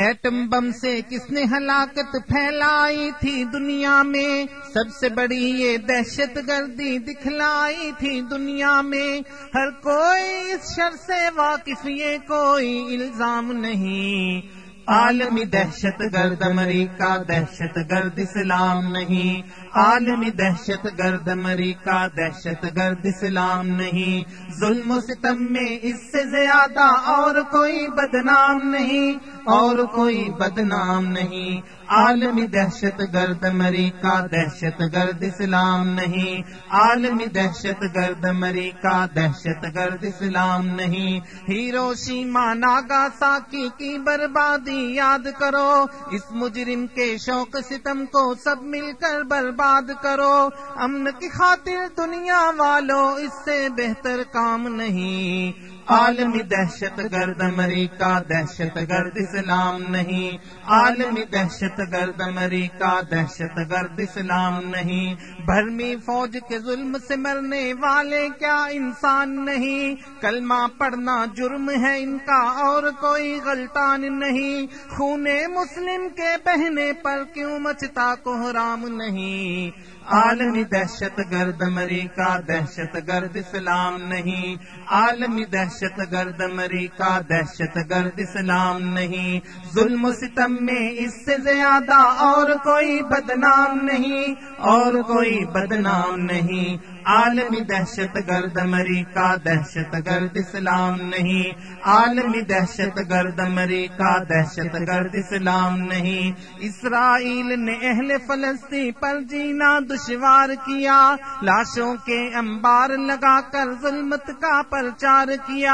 Atom bomb سے کس نے ہلاکت پھیلائی تھی دنیا میں؟ سب سے بڑی یہ دہشت گردی دکھلائی تھی دنیا میں۔ ہر کوئی اس شر سے واقف، یہ کوئی الزام نہیں۔ عالمی دہشت گرد امریکہ، دہشت گرد اسلام نہیں۔ عالمی دہشت گرد امریکہ، دہشت گرد اسلام نہیں۔ ظلم و ستم میں اس سے زیادہ اور کوئی بدنام نہیں۔ اور کوئی بدنام نہیں۔ عالمی دہشت گرد امریکہ، دہشت گرد اسلام نہیں۔ عالمی دہشت گرد امریکہ، دہشت گرد اسلام نہیں۔ ہیرو شیما ناگا ساکی کی بربادی، یاد کرو، اس مجرم کے شوق ستم کو سب مل کر برباد کرو۔ امن کی خاطر دنیا والو اس سے بہتر کام نہیں۔ عالمی دہشت گرد امریکہ، دہشت گرد اسلام نہیں۔ عالمی دہشت گرد امریکہ، دہشت گرد اسلام نہیں۔ بھرمی فوج کے ظلم سے مرنے والے کیا انسان نہیں؟ کلمہ پڑھنا جرم ہے ان کا اور کوئی غلطان نہیں۔ خون مسلم کے بہنے پر کیوں مچتا کو رام نہیں؟ عالمی دہشت گرد امریکہ، دہشت گرد اسلام نہیں۔ عالمی دہشت دہشت گرد امریکہ، دہشت گرد اسلام نہیں۔ ظلم و ستم میں اس سے زیادہ اور کوئی بدنام نہیں، اور کوئی بدنام نہیں۔ عالمی دہشت گرد امریکہ، دہشت گرد اسلام نہیں۔ عالمی دہشت گرد امریکہ، دہشت گرد اسلام نہیں۔ اسرائیل نے اہل فلسطین پر جینا دشوار کیا، لاشوں کے انبار لگا کر ظلمت کا پرچار کیا۔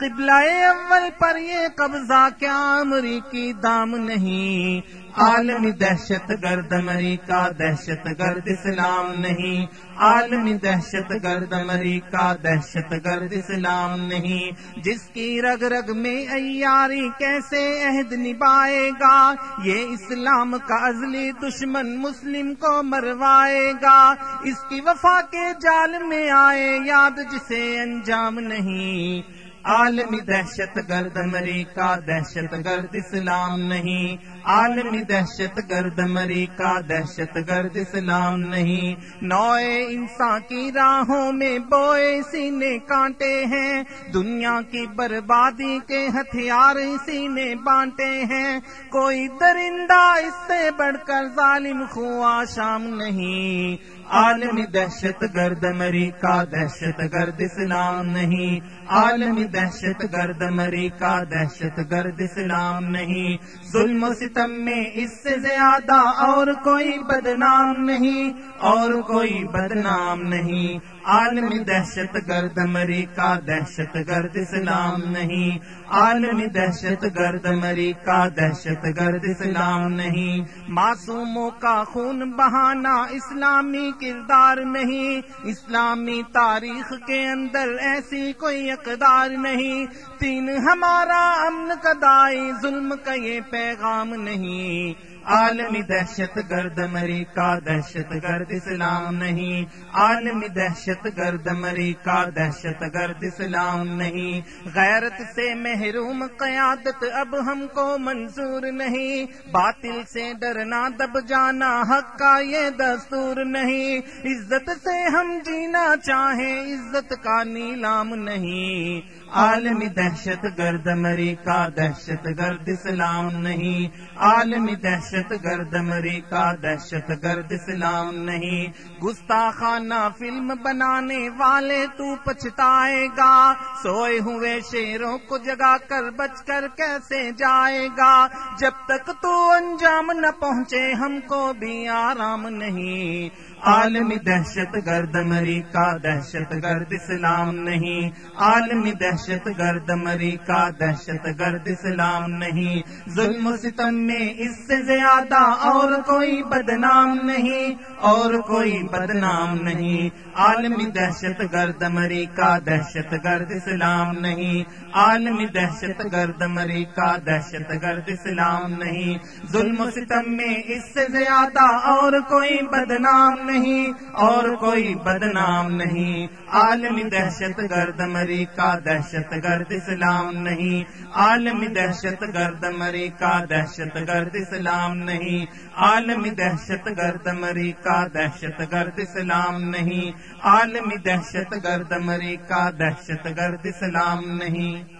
قبلہ اول پر یہ قبضہ کیا امریکی دام نہیں۔ عالمی دہشت گرد امریکہ، دہشت گرد اسلام نہیں۔ عالمی دہشت گرد امریکہ، دہشت گرد اسلام نہیں۔ جس کی رگ رگ میں ایاری کیسے عہد نبھائے گا؟ یہ اسلام کا ازلی دشمن مسلم کو مروائے گا۔ اس کی وفا کے جال میں آئے یاد جسے انجام نہیں۔ عالمی دہشت گرد امریکہ، دہشت گرد اسلام نہیں۔ عالمی دہشت گرد امریکہ، دہشت گرد اسلام نہیں۔ نوئے انسان کی راہوں میں بوئے سینے کانٹے ہیں۔ دنیا کی بربادی کے ہتھیار اسی نے بانٹے ہیں۔ کوئی درندہ اس سے بڑھ کر ظالم خواہ شام نہیں۔ عالمی دہشت گرد امریکہ، دہشت گرد اسلام نہیں۔ عالمی دہشت گرد امریکہ، دہشت گرد اسلام نہیں۔ ظلم و ستم میں اس سے زیادہ اور کوئی بدنام نہیں، اور کوئی بدنام نہیں۔ عالمی دہشت گرد امریکہ، دہشت گرد اسلام نہیں۔ عالمی دہشت گرد امریکہ، دہشت گرد اسلام نہیں۔ معصوموں کا خون بہانا اسلامی کردار نہیں۔ اسلامی تاریخ کے اندر ایسی کوئی اقدار نہیں۔ تین ہمارا امن کدائی ظلم کا یہ پیغام نہیں۔ عالمی دہشت گرد امریکہ، دہشت گرد اسلام نہیں۔ عالمی دہشت گرد امریکہ، دہشت گرد اسلام نہیں۔ غیرت سے محروم قیادت اب ہم کو منظور نہیں۔ باطل سے ڈرنا، دب جانا، حق کا یہ دستور نہیں۔ عزت سے ہم جینا چاہیں، عزت کا نیلام نہیں۔ عالمی دہشت گرد امریکہ، دہشت گرد اسلام نہیں۔ عالمی دہشت دہشت گرد امریکہ، دہشت گرد اسلام نہیں۔ گستاخانہ فلم بنانے والے تو پچھتائے گا۔ سوئے ہوئے شیروں کو جگا کر بچ کر کیسے جائے گا؟ جب تک تو انجام نہ پہنچے ہم کو بھی آرام نہیں۔ عالمی دہشت گرد امریکہ، دہشت گرد اسلام نہیں۔ عالمی دہشت گرد امریکہ، دہشت گرد اسلام نہیں۔ ظلم و ستم میں اس سے زیادہ اور کوئی بدنام نہیں، اور کوئی بدنام نہیں۔ عالمی دہشت گرد امریکہ، دہشت گرد اسلام نہیں۔ عالمی دہشت گرد امریکہ، دہشت گرد اسلام نہیں۔ ظلم و ستم میں اس سے زیادہ اور کوئی بدنام نہیں اور کوئی بدنام نہیں۔ عالمی دہشت گرد امریکہ، دہشت گرد اسلام نہیں۔ عالمی دہشت گرد امریکہ، دہشت گرد اسلام نہیں۔ عالمی دہشت گرد امریکہ، دہشت گرد اسلام نہیں۔ عالمی دہشت گرد امریکہ، دہشت گرد اسلام نہیں۔